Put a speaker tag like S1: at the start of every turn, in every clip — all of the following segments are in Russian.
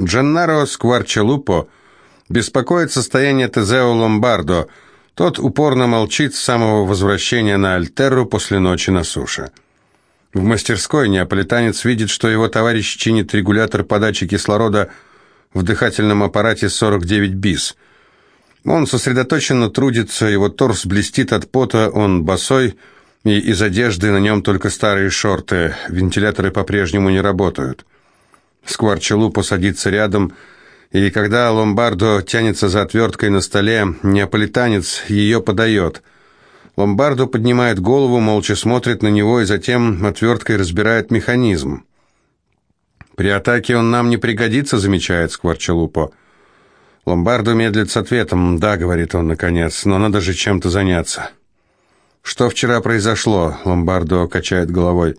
S1: Дженнаро Скварчелупо беспокоит состояние Тезео Ломбардо. Тот упорно молчит с самого возвращения на Альтерру после ночи на суше. В мастерской неаполитанец видит, что его товарищ чинит регулятор подачи кислорода в дыхательном аппарате 49 БИС. Он сосредоточенно трудится, его торс блестит от пота, он босой, и из одежды на нем только старые шорты, вентиляторы по-прежнему не работают. Скварчелупо садится рядом, и когда Ломбардо тянется за отверткой на столе, неаполитанец ее подает. Ломбардо поднимает голову, молча смотрит на него и затем отверткой разбирает механизм. «При атаке он нам не пригодится», — замечает Скворчелупо. Ломбардо медлит с ответом. «Да», — говорит он наконец, — «но надо же чем-то заняться». «Что вчера произошло?» — Ломбардо качает головой.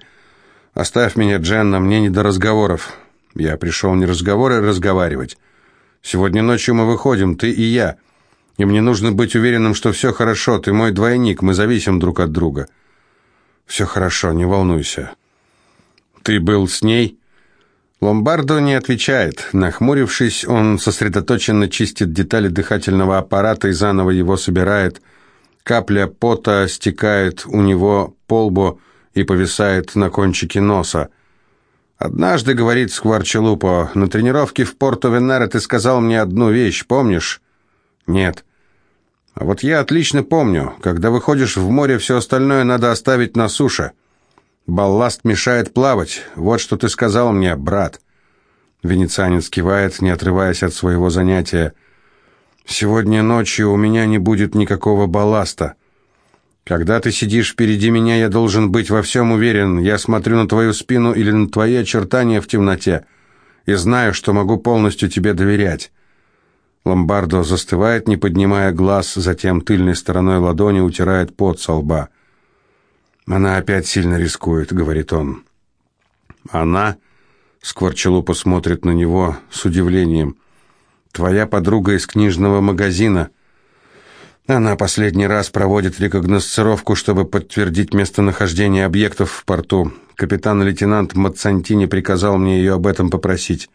S1: «Оставь меня, Дженна, мне не до разговоров. Я пришел не разговоры, а разговаривать. Сегодня ночью мы выходим, ты и я. И мне нужно быть уверенным, что все хорошо. Ты мой двойник, мы зависим друг от друга». «Все хорошо, не волнуйся». «Ты был с ней?» Ломбардо не отвечает. Нахмурившись, он сосредоточенно чистит детали дыхательного аппарата и заново его собирает. Капля пота стекает у него по лбу и повисает на кончике носа. «Однажды, — говорит Скварчелупо, — на тренировке в Порто-Венере ты сказал мне одну вещь, помнишь?» «Нет». «А вот я отлично помню. Когда выходишь в море, все остальное надо оставить на суше». Балласт мешает плавать. Вот что ты сказал мне, брат. Венецианец кивает, не отрываясь от своего занятия. Сегодня ночью у меня не будет никакого балласта. Когда ты сидишь впереди меня, я должен быть во всем уверен. Я смотрю на твою спину или на твои очертания в темноте и знаю, что могу полностью тебе доверять. Ломбардо застывает, не поднимая глаз, затем тыльной стороной ладони утирает пот со лба. «Она опять сильно рискует», — говорит он. «Она?» — Скворчелупа смотрит на него с удивлением. «Твоя подруга из книжного магазина». Она последний раз проводит рекогносцировку, чтобы подтвердить местонахождение объектов в порту. Капитан-лейтенант Мацантини приказал мне ее об этом попросить.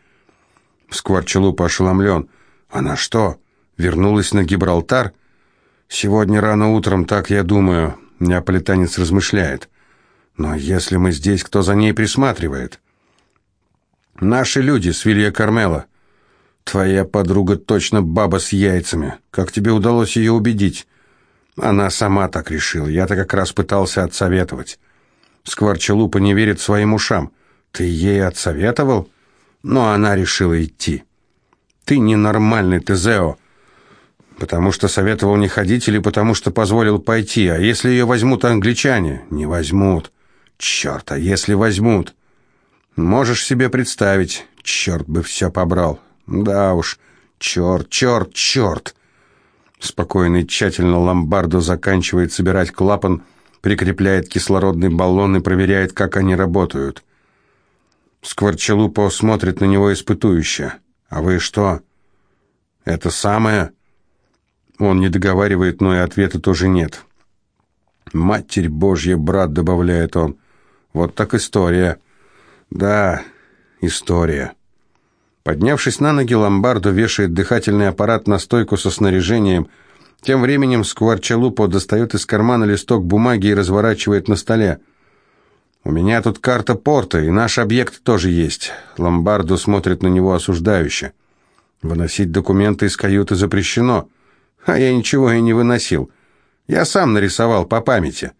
S1: Скворчелупа ошеломлен. «Она что, вернулась на Гибралтар?» «Сегодня рано утром, так я думаю. Неаполитанец размышляет. «Но если мы здесь, кто за ней присматривает?» «Наши люди с Вилья Кармела. Твоя подруга точно баба с яйцами. Как тебе удалось ее убедить?» Она сама так решила. Я-то как раз пытался отсоветовать. Скворчелупа не верит своим ушам. Ты ей отсоветовал? Но она решила идти. Ты ненормальный, Тезео. Потому что советовал не ходить или потому что позволил пойти? А если ее возьмут англичане? Не возьмут. Черт, а если возьмут? Можешь себе представить. Черт бы все побрал. Да уж, черт, черт, черт. Спокойно и тщательно Ломбардо заканчивает собирать клапан, прикрепляет кислородный баллон и проверяет, как они работают. Скворчелупо смотрит на него испытующе. «А вы что?» «Это самое?» Он не договаривает, но и ответа тоже нет. «Матерь Божья, брат», — добавляет он. «Вот так история». «Да, история». Поднявшись на ноги, Ломбардо вешает дыхательный аппарат на стойку со снаряжением. Тем временем Скварчалупо достает из кармана листок бумаги и разворачивает на столе. «У меня тут карта порта, и наш объект тоже есть». Ломбардо смотрит на него осуждающе. «Выносить документы из каюты запрещено». А я ничего и не выносил. Я сам нарисовал по памяти.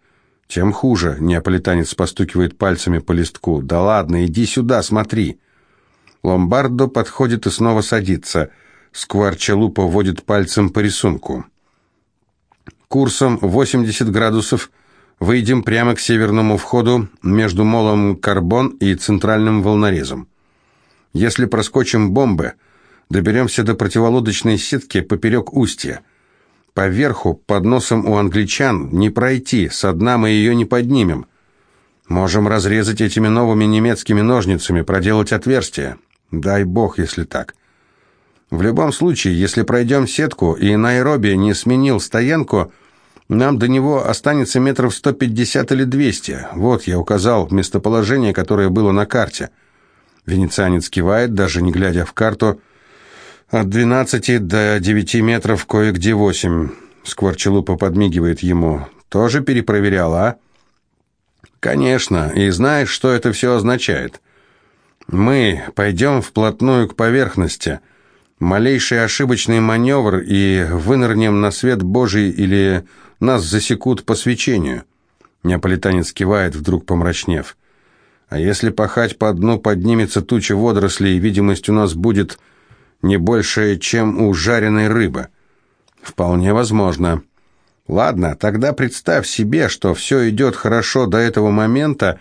S1: Тем хуже, неаполитанец постукивает пальцами по листку. Да ладно, иди сюда, смотри. Ломбардо подходит и снова садится. Скварчелупо водит пальцем по рисунку. Курсом 80 градусов выйдем прямо к северному входу между молом Карбон и центральным волнорезом. Если проскочим бомбы, доберемся до противолодочной сетки поперек устья. Поверху, под носом у англичан, не пройти, со дна мы ее не поднимем. Можем разрезать этими новыми немецкими ножницами, проделать отверстие. Дай бог, если так. В любом случае, если пройдем сетку, и Найроби не сменил стоянку, нам до него останется метров 150 или 200. Вот я указал местоположение, которое было на карте. Венецианец кивает, даже не глядя в карту. От двенадцати до девяти метров кое-где восемь. Скворчелупа подмигивает ему. Тоже перепроверял, а? Конечно, и знаешь, что это все означает? Мы пойдем вплотную к поверхности. Малейший ошибочный маневр и вынырнем на свет Божий или нас засекут по свечению. Неаполитанец кивает, вдруг помрачнев. А если пахать по дну поднимется туча водорослей, видимость у нас будет не большая, чем у жареной рыбы. Вполне возможно. Ладно, тогда представь себе, что все идет хорошо до этого момента,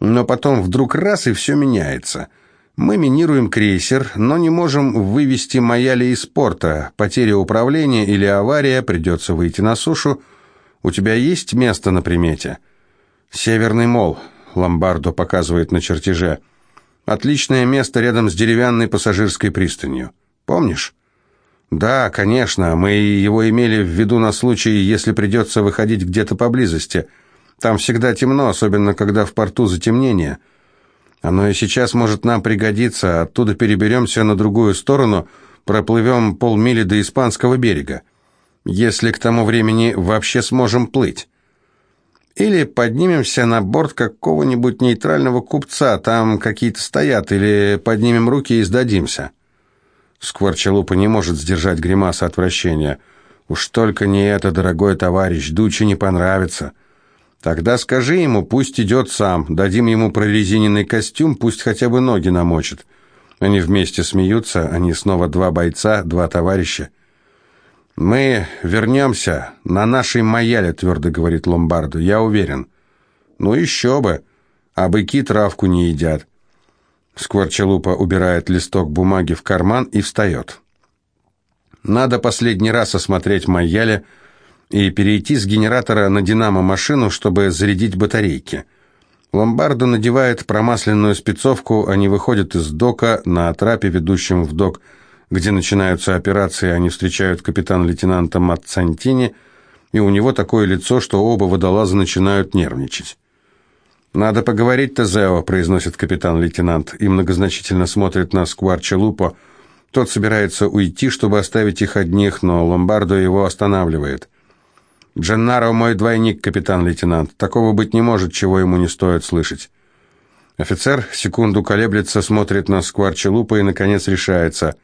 S1: но потом вдруг раз и все меняется. Мы минируем крейсер, но не можем вывести Маяли из порта. Потеря управления или авария, придется выйти на сушу. У тебя есть место на примете? Северный мол, Ломбардо показывает на чертеже. Отличное место рядом с деревянной пассажирской пристанью. Помнишь? Да, конечно, мы его имели в виду на случай, если придется выходить где-то поблизости – там всегда темно, особенно когда в порту затемнение. Оно и сейчас может нам пригодиться. Оттуда переберемся на другую сторону, проплывем полмили до испанского берега. Если к тому времени вообще сможем плыть. Или поднимемся на борт какого-нибудь нейтрального купца, там какие-то стоят, или поднимем руки и сдадимся. Скворчалупа не может сдержать гримаса отвращения. Уж только не это, дорогой товарищ, Дуче не понравится. Тогда скажи ему, пусть идет сам, дадим ему прорезиненный костюм, пусть хотя бы ноги намочит. Они вместе смеются, они снова два бойца, два товарища. «Мы вернемся на нашей Майяле», — твердо говорит Ломбарду, — «я уверен». «Ну еще бы, а быки травку не едят». Скворчелупа убирает листок бумаги в карман и встает. «Надо последний раз осмотреть Майяле», — и перейти с генератора на динамо-машину, чтобы зарядить батарейки. Ломбардо надевает промасленную спецовку, они выходят из дока на трапе, ведущем в док, где начинаются операции, они встречают капитан-лейтенанта Маццантини, и у него такое лицо, что оба водолаза начинают нервничать. «Надо поговорить, Тезео», — произносит капитан-лейтенант, и многозначительно смотрит на Скварча Лупо. Тот собирается уйти, чтобы оставить их одних, но Ломбардо его останавливает. «Дженнаро мой двойник, капитан-лейтенант. Такого быть не может, чего ему не стоит слышать». Офицер секунду колеблется, смотрит на скварча лупа и, наконец, решается.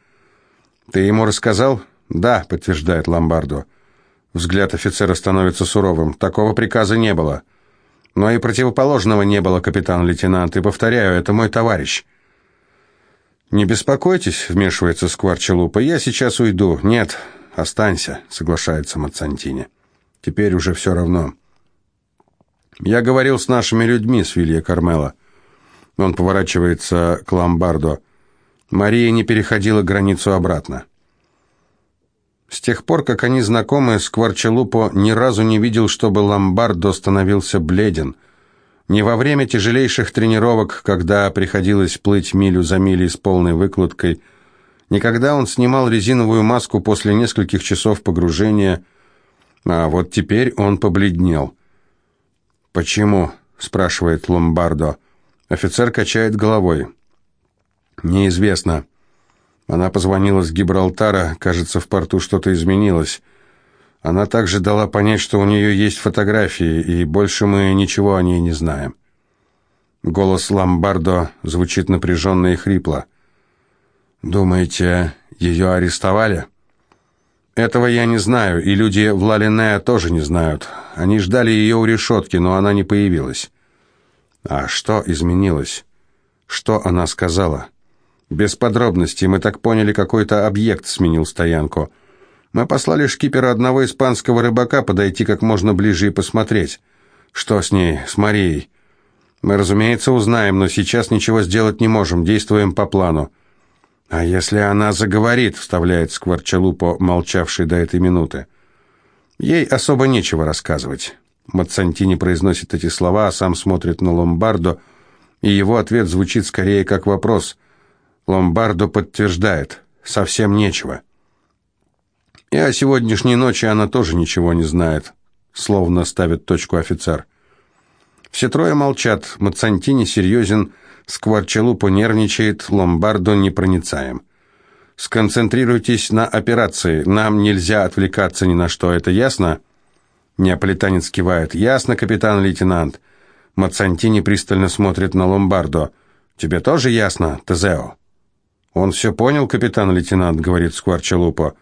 S1: «Ты ему рассказал?» «Да», — подтверждает Ломбардо. Взгляд офицера становится суровым. «Такого приказа не было». «Но и противоположного не было, капитан-лейтенант, и, повторяю, это мой товарищ». «Не беспокойтесь», — вмешивается скварча лупа, — «я сейчас уйду». «Нет, останься», — соглашается Мацантини. Теперь уже все равно. Я говорил с нашими людьми, с Вилья Кармела. Он поворачивается к Ломбардо. Мария не переходила границу обратно. С тех пор, как они знакомы, Скворчелупо ни разу не видел, чтобы Ломбардо становился бледен. Не во время тяжелейших тренировок, когда приходилось плыть милю за милей с полной выкладкой, никогда он снимал резиновую маску после нескольких часов погружения – а вот теперь он побледнел. «Почему?» – спрашивает Ломбардо. Офицер качает головой. «Неизвестно». Она позвонила с Гибралтара, кажется, в порту что-то изменилось. Она также дала понять, что у нее есть фотографии, и больше мы ничего о ней не знаем. Голос Ломбардо звучит напряженно и хрипло. «Думаете, ее арестовали?» Этого я не знаю, и люди в Лалинея тоже не знают. Они ждали ее у решетки, но она не появилась. А что изменилось? Что она сказала? Без подробностей, мы так поняли, какой-то объект сменил стоянку. Мы послали шкипера одного испанского рыбака подойти как можно ближе и посмотреть. Что с ней, с Марией? Мы, разумеется, узнаем, но сейчас ничего сделать не можем, действуем по плану. «А если она заговорит?» — вставляет Скворчалупо, молчавший до этой минуты. «Ей особо нечего рассказывать». Мацантини произносит эти слова, а сам смотрит на Ломбардо, и его ответ звучит скорее как вопрос. Ломбардо подтверждает «совсем нечего». И о сегодняшней ночи она тоже ничего не знает, словно ставит точку офицер. Все трое молчат, Мацантини серьезен, Скворчелупо нервничает, Ломбардо непроницаем. «Сконцентрируйтесь на операции. Нам нельзя отвлекаться ни на что. Это ясно?» Неаполитанец кивает. «Ясно, капитан-лейтенант». Мацантини пристально смотрит на Ломбардо. «Тебе тоже ясно, Тезео?» «Он все понял, капитан-лейтенант», — говорит Скворчелупо.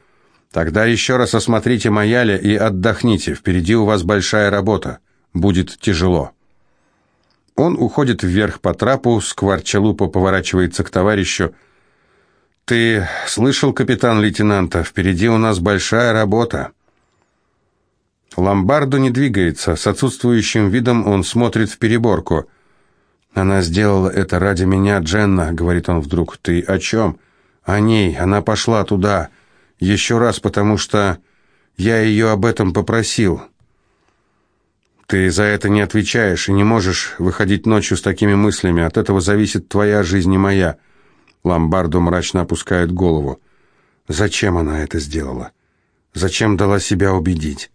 S1: «Тогда еще раз осмотрите Маяля и отдохните. Впереди у вас большая работа. Будет тяжело». Он уходит вверх по трапу, Скворчелупо поворачивается к товарищу. «Ты слышал, капитан-лейтенанта, впереди у нас большая работа». Ломбардо не двигается, с отсутствующим видом он смотрит в переборку. «Она сделала это ради меня, Дженна», — говорит он вдруг. «Ты о чем?» «О ней. Она пошла туда. Еще раз, потому что я ее об этом попросил». «Ты за это не отвечаешь и не можешь выходить ночью с такими мыслями. От этого зависит твоя жизнь и моя». Ломбардо мрачно опускает голову. «Зачем она это сделала? Зачем дала себя убедить?»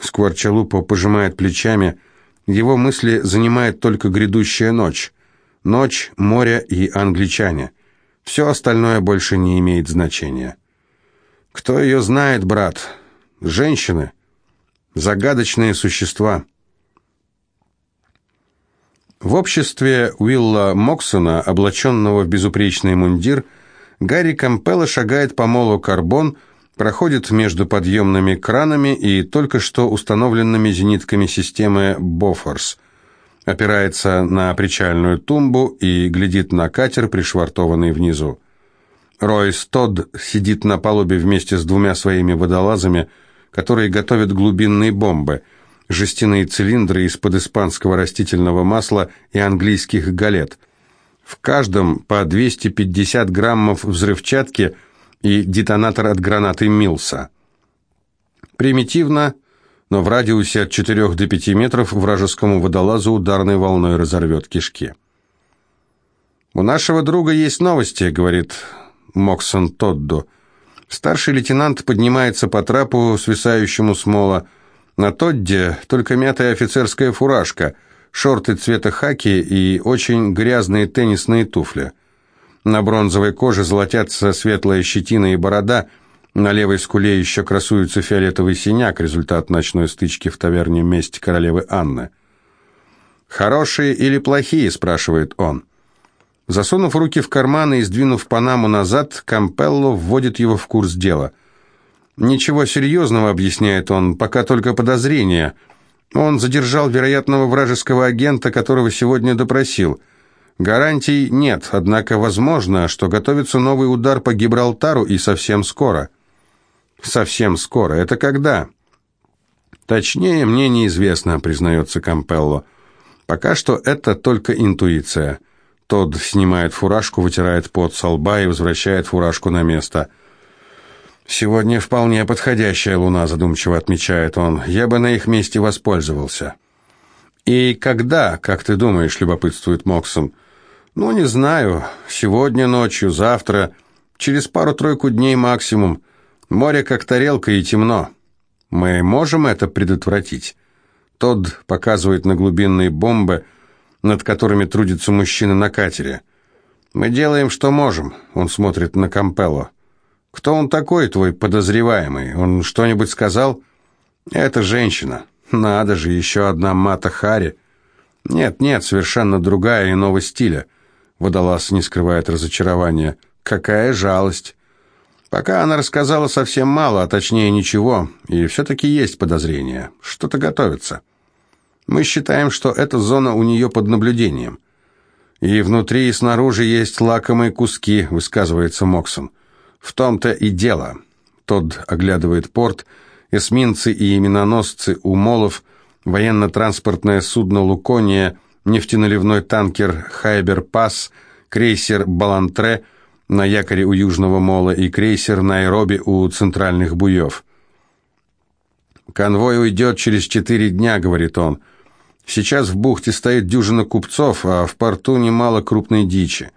S1: Скворчалупо пожимает плечами. Его мысли занимает только грядущая ночь. Ночь, море и англичане. Все остальное больше не имеет значения. Кто ее знает, брат? Женщины. Загадочные существа. В обществе Уилла Моксона, облаченного в безупречный мундир, Гарри Кампелло шагает по молу карбон – проходит между подъемными кранами и только что установленными зенитками системы «Бофорс», опирается на причальную тумбу и глядит на катер, пришвартованный внизу. Ройс Тодд сидит на палубе вместе с двумя своими водолазами, которые готовят глубинные бомбы, жестяные цилиндры из-под испанского растительного масла и английских галет. В каждом по 250 граммов взрывчатки – и детонатор от гранаты Милса. Примитивно, но в радиусе от 4 до 5 метров вражескому водолазу ударной волной разорвет кишки. «У нашего друга есть новости», — говорит Моксон Тодду. Старший лейтенант поднимается по трапу, свисающему с мола. На Тодде только мятая офицерская фуражка, шорты цвета хаки и очень грязные теннисные туфли. На бронзовой коже золотятся светлая щетина и борода, на левой скуле еще красуется фиолетовый синяк, результат ночной стычки в таверне «Месть королевы Анны». «Хорошие или плохие?» – спрашивает он. Засунув руки в карманы и сдвинув панаму назад, Кампелло вводит его в курс дела. «Ничего серьезного», – объясняет он, – «пока только подозрения. Он задержал вероятного вражеского агента, которого сегодня допросил». Гарантий нет, однако возможно, что готовится новый удар по Гибралтару и совсем скоро. Совсем скоро. Это когда? Точнее, мне неизвестно, признается Кампелло. Пока что это только интуиция. Тодд снимает фуражку, вытирает пот со лба и возвращает фуражку на место. «Сегодня вполне подходящая луна», — задумчиво отмечает он. «Я бы на их месте воспользовался». «И когда, как ты думаешь, — любопытствует Моксон, — ну, не знаю. Сегодня ночью, завтра. Через пару-тройку дней максимум. Море как тарелка и темно. Мы можем это предотвратить? Тодд показывает на глубинные бомбы, над которыми трудятся мужчины на катере. Мы делаем, что можем. Он смотрит на Кампелло. Кто он такой, твой подозреваемый? Он что-нибудь сказал? Это женщина. Надо же, еще одна Мата Хари. Нет, нет, совершенно другая, иного стиля. Водолаз не скрывает разочарования. Какая жалость. Пока она рассказала совсем мало, а точнее ничего, и все-таки есть подозрения. Что-то готовится. Мы считаем, что эта зона у нее под наблюдением. И внутри, и снаружи есть лакомые куски, высказывается Моксон. В том-то и дело. Тот оглядывает порт, эсминцы и именоносцы у молов, военно-транспортное судно «Лукония», нефтеналивной танкер «Хайбер-Пасс», крейсер «Балантре» на якоре у Южного мола и крейсер «Найроби» у центральных буев. «Конвой уйдет через четыре дня», — говорит он. «Сейчас в бухте стоит дюжина купцов, а в порту немало крупной дичи.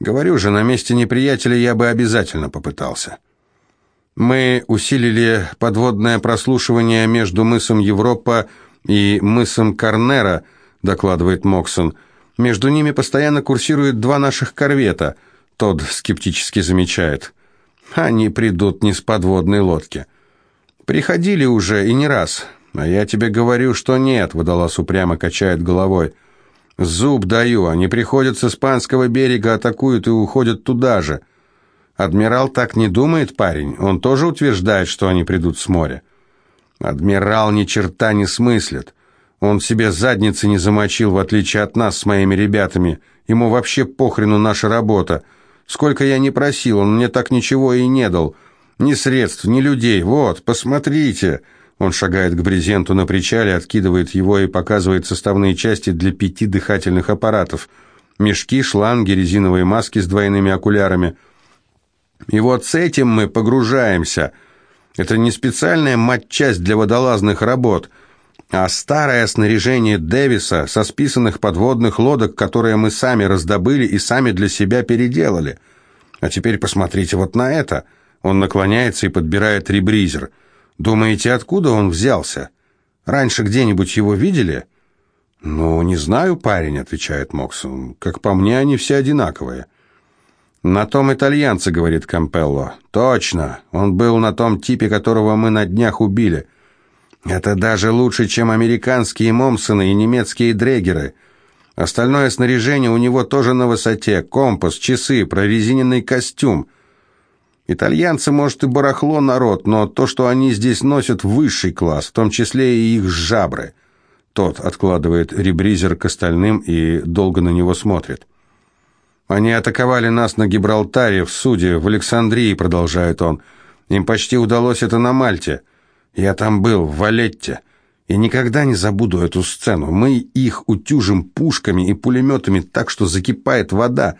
S1: Говорю же, на месте неприятеля я бы обязательно попытался». Мы усилили подводное прослушивание между мысом Европа и мысом Корнера — докладывает Моксон. Между ними постоянно курсируют два наших корвета», — Тодд скептически замечает. «Они придут не с подводной лодки». «Приходили уже и не раз. А я тебе говорю, что нет», — водолаз упрямо качает головой. «Зуб даю, они приходят с испанского берега, атакуют и уходят туда же». «Адмирал так не думает, парень. Он тоже утверждает, что они придут с моря». «Адмирал ни черта не смыслит. Он себе задницы не замочил, в отличие от нас с моими ребятами. Ему вообще похрену наша работа. Сколько я не просил, он мне так ничего и не дал. Ни средств, ни людей. Вот, посмотрите!» Он шагает к брезенту на причале, откидывает его и показывает составные части для пяти дыхательных аппаратов. Мешки, шланги, резиновые маски с двойными окулярами. И вот с этим мы погружаемся. Это не специальная матчасть для водолазных работ – а старое снаряжение Дэвиса со списанных подводных лодок, которые мы сами раздобыли и сами для себя переделали. А теперь посмотрите вот на это. Он наклоняется и подбирает ребризер. Думаете, откуда он взялся? Раньше где-нибудь его видели? Ну, не знаю, парень, отвечает Моксон. Как по мне, они все одинаковые. На том итальянце, говорит Кампелло. Точно. Он был на том типе, которого мы на днях убили. Это даже лучше, чем американские Момсоны и немецкие Дрегеры. Остальное снаряжение у него тоже на высоте. Компас, часы, прорезиненный костюм. Итальянцы, может, и барахло народ, но то, что они здесь носят, высший класс, в том числе и их жабры. Тот откладывает ребризер к остальным и долго на него смотрит. «Они атаковали нас на Гибралтаре, в Суде, в Александрии», — продолжает он. «Им почти удалось это на Мальте». Я там был, в Валетте, и никогда не забуду эту сцену. Мы их утюжим пушками и пулеметами так, что закипает вода.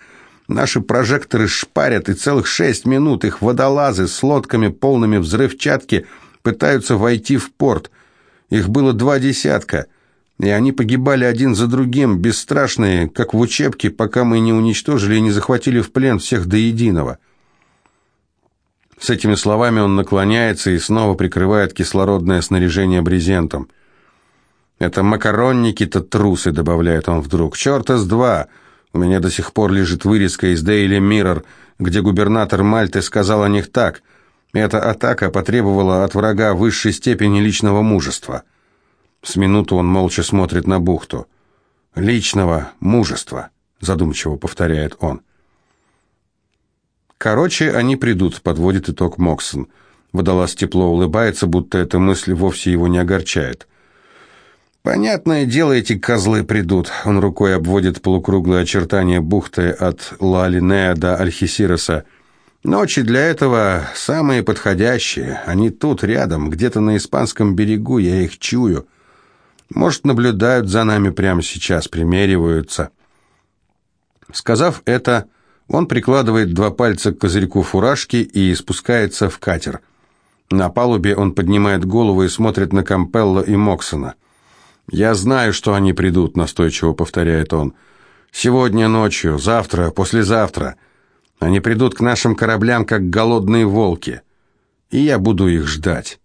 S1: Наши прожекторы шпарят, и целых шесть минут их водолазы с лодками, полными взрывчатки, пытаются войти в порт. Их было два десятка, и они погибали один за другим, бесстрашные, как в учебке, пока мы не уничтожили и не захватили в плен всех до единого. С этими словами он наклоняется и снова прикрывает кислородное снаряжение брезентом. «Это макаронники-то трусы», — добавляет он вдруг. «Черта с два! У меня до сих пор лежит вырезка из Daily Mirror, где губернатор Мальты сказал о них так. Эта атака потребовала от врага высшей степени личного мужества». С минуту он молча смотрит на бухту. «Личного мужества», — задумчиво повторяет он. Короче, они придут, подводит итог Моксон. Водолаз тепло улыбается, будто эта мысль вовсе его не огорчает. «Понятное дело, эти козлы придут». Он рукой обводит полукруглые очертания бухты от Ла-Линея до Альхисироса. «Ночи для этого самые подходящие. Они тут, рядом, где-то на испанском берегу, я их чую. Может, наблюдают за нами прямо сейчас, примериваются». Сказав это, он прикладывает два пальца к козырьку фуражки и спускается в катер. На палубе он поднимает голову и смотрит на Кампелло и Моксона. «Я знаю, что они придут», — настойчиво повторяет он. «Сегодня ночью, завтра, послезавтра. Они придут к нашим кораблям, как голодные волки. И я буду их ждать».